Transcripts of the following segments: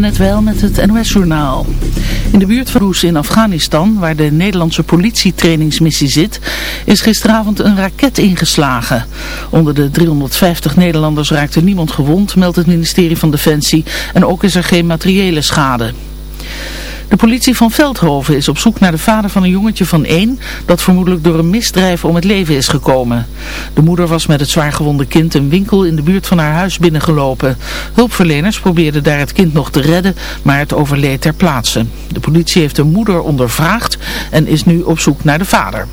Net wel met het NOS-journaal. In de buurt van Roes in Afghanistan, waar de Nederlandse politietrainingsmissie zit, is gisteravond een raket ingeslagen. Onder de 350 Nederlanders raakte niemand gewond, meldt het ministerie van Defensie. En ook is er geen materiële schade. De politie van Veldhoven is op zoek naar de vader van een jongetje van één dat vermoedelijk door een misdrijf om het leven is gekomen. De moeder was met het zwaargewonde kind een winkel in de buurt van haar huis binnengelopen. Hulpverleners probeerden daar het kind nog te redden, maar het overleed ter plaatse. De politie heeft de moeder ondervraagd en is nu op zoek naar de vader.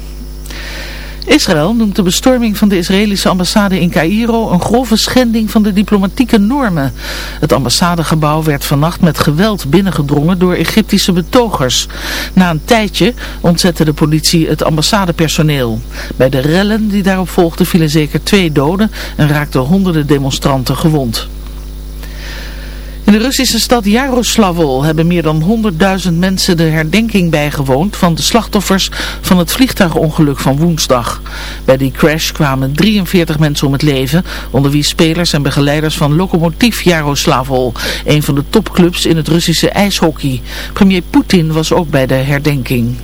Israël noemt de bestorming van de Israëlische ambassade in Cairo een grove schending van de diplomatieke normen. Het ambassadegebouw werd vannacht met geweld binnengedrongen door Egyptische betogers. Na een tijdje ontzette de politie het ambassadepersoneel. Bij de rellen die daarop volgden vielen zeker twee doden en raakten honderden demonstranten gewond. In de Russische stad Jaroslavl hebben meer dan 100.000 mensen de herdenking bijgewoond van de slachtoffers van het vliegtuigongeluk van woensdag. Bij die crash kwamen 43 mensen om het leven, onder wie spelers en begeleiders van Lokomotiv Jaroslavl, een van de topclubs in het Russische ijshockey. Premier Poetin was ook bij de herdenking.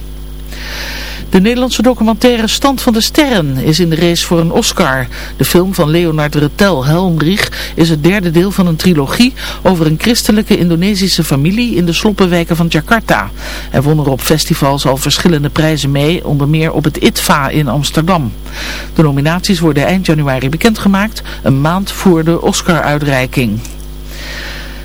De Nederlandse documentaire Stand van de Sterren is in de race voor een Oscar. De film van Leonard Retel Helmrich is het derde deel van een trilogie over een christelijke Indonesische familie in de sloppenwijken van Jakarta. Er won er op festivals al verschillende prijzen mee, onder meer op het ITVA in Amsterdam. De nominaties worden eind januari bekendgemaakt, een maand voor de Oscar-uitreiking.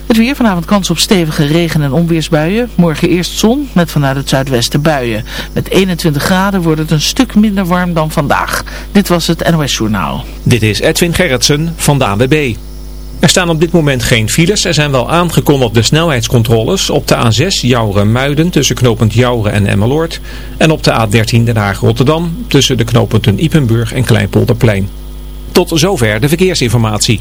Het weer vanavond kans op stevige regen- en onweersbuien. Morgen eerst zon met vanuit het zuidwesten buien. Met 21 graden wordt het een stuk minder warm dan vandaag. Dit was het NOS Journaal. Dit is Edwin Gerritsen van de ANWB. Er staan op dit moment geen files. Er zijn wel aangekondigde snelheidscontroles op de A6 Jouren-Muiden tussen knooppunt Jouren en Emmeloord. En op de A13 Den Haag-Rotterdam tussen de knooppunten Ipenburg en Kleinpolderplein. Tot zover de verkeersinformatie.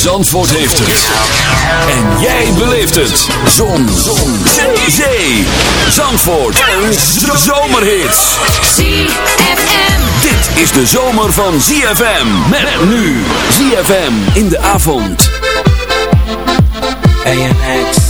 Zandvoort heeft het. En jij beleeft het. Zon. Zon. Zee. Zee. Zandvoort. Een zomerhit. ZFM. Dit is de zomer van ZFM. Met nu. ZFM in de avond. ANX.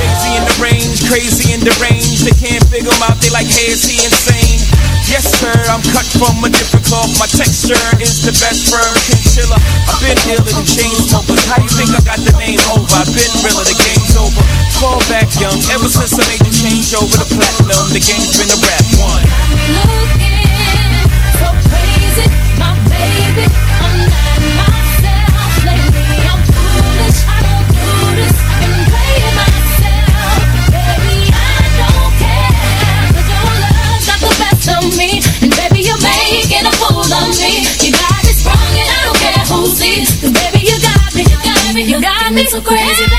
Crazy in the range, crazy in the range. They can't figure him out, they like, hey, is he insane? Yes, sir, I'm cut from a different cloth. My texture is the best firm chinchilla. I've been dealing in chain smokers. How you think I got the name over? I've been realer, the game's over. Fall back young, ever since I made the change over the platinum, the game's been a rap one. Got me so crazy,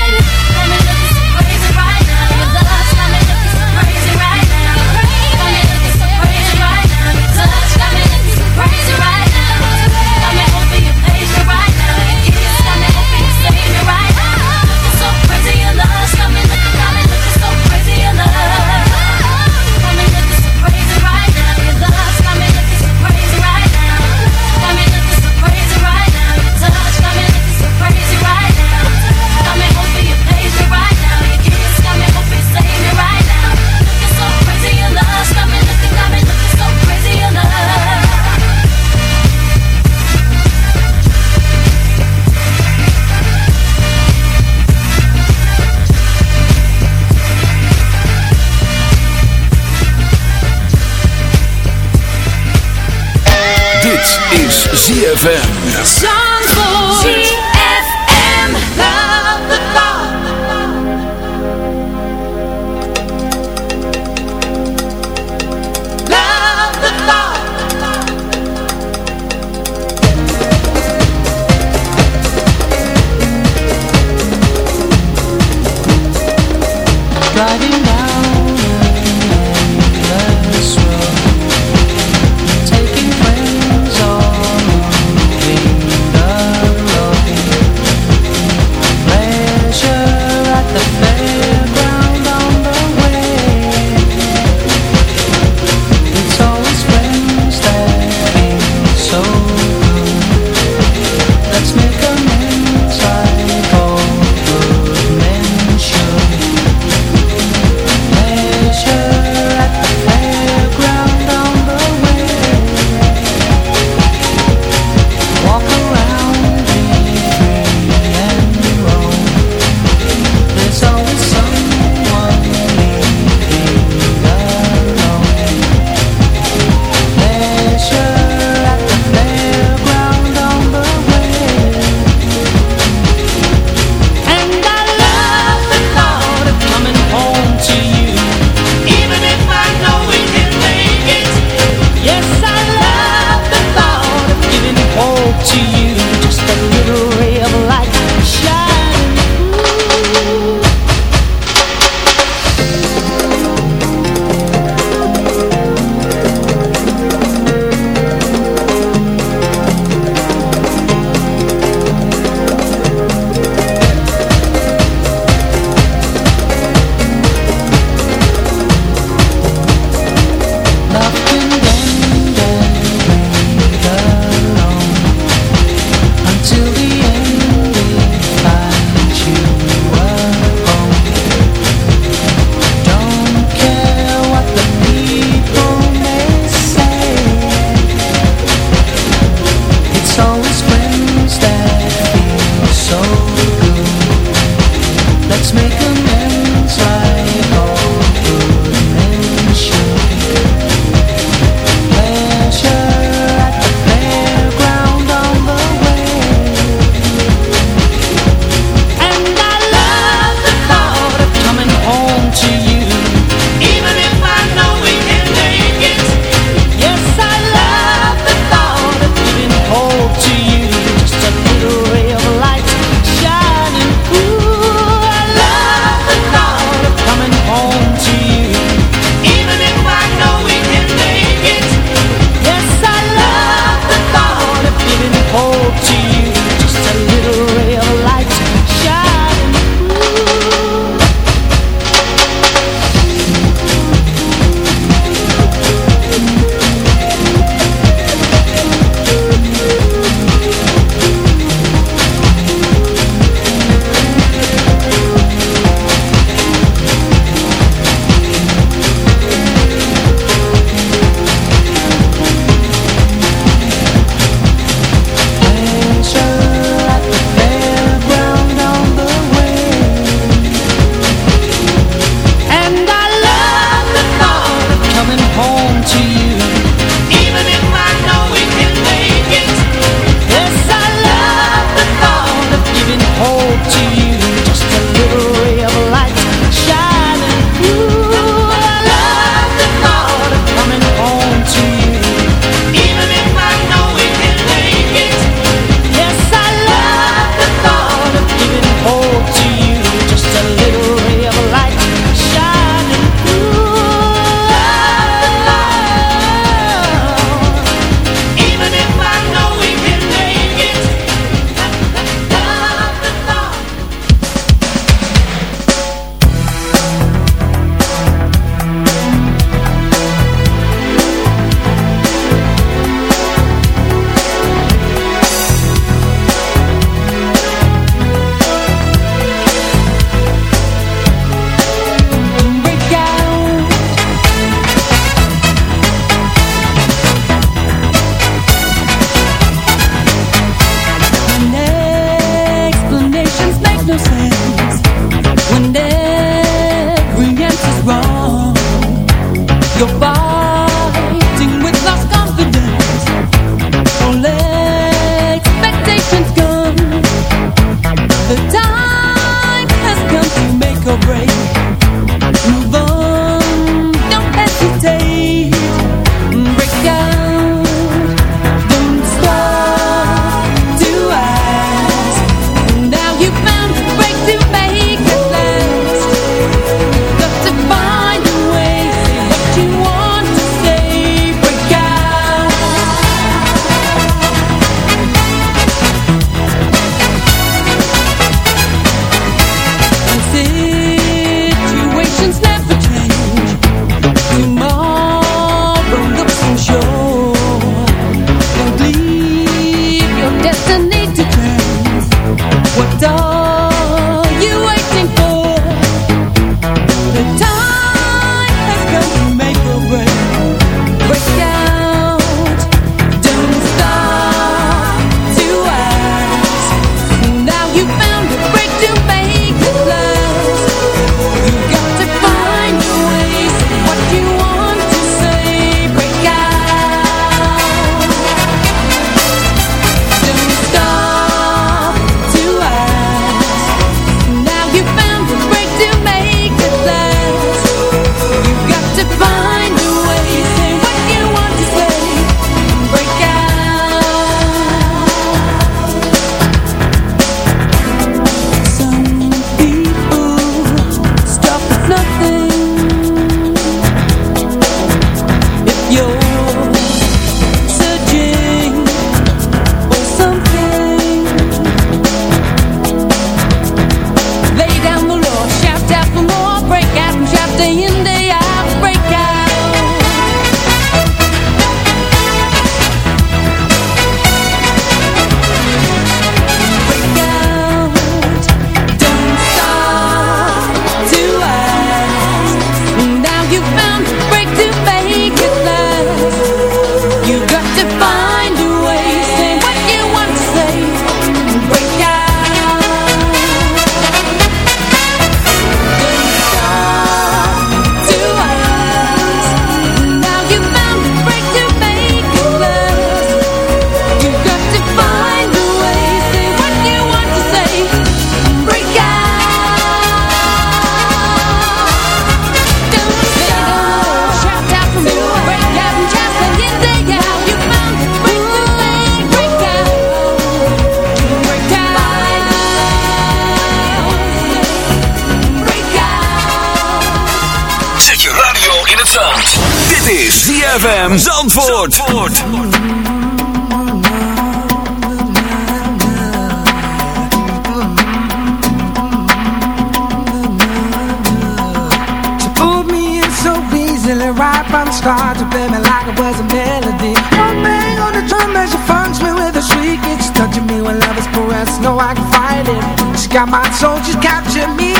heart to play me like it was a melody. One bang on the drum as she funks me with a shriek. It's touching me when love is pressed. No, I can fight it. She got my soul, she's captured me.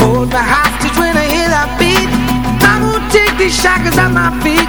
Hold my hostage when I hear that beat. I won't take these shackles at my feet.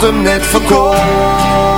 had hem net verkocht.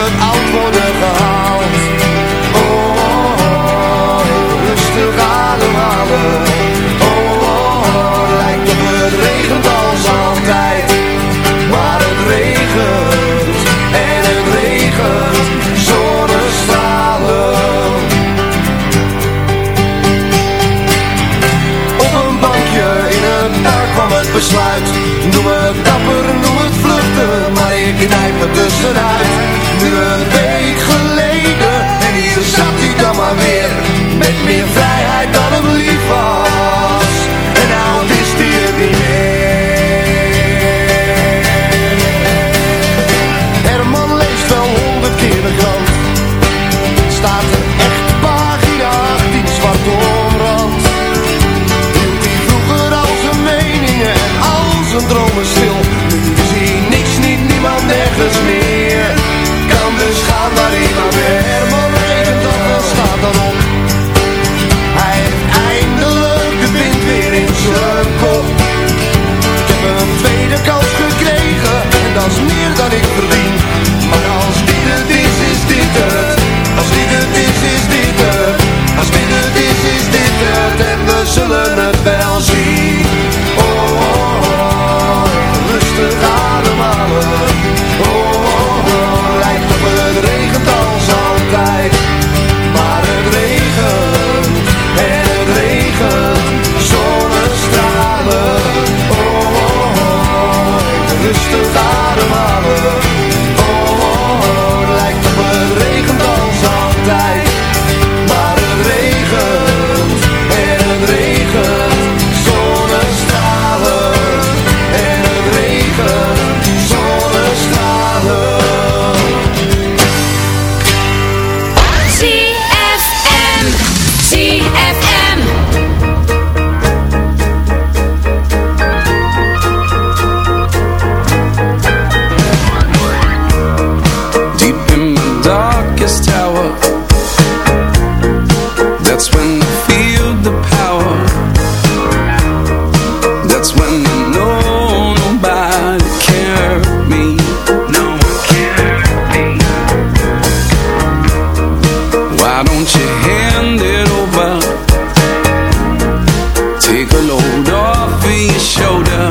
besluit Noem het dapper, noem het vluchten Maar ik knijp het dus eruit. Nu een week geleden En hier zat hij dan maar weer Met meer vrijheid dan Take a load off of your shoulder.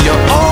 You're all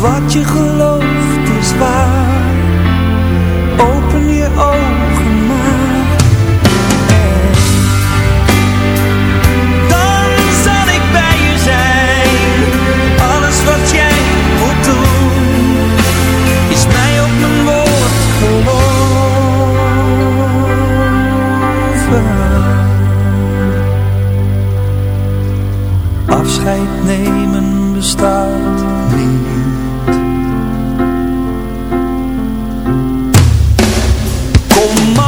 wat je gelooft is waar. Open je ogen maar. Dan zal ik bij je zijn. Alles wat jij moet doen, is mij op mijn woord geloven. Afscheid nemen bestaat niet. Kom als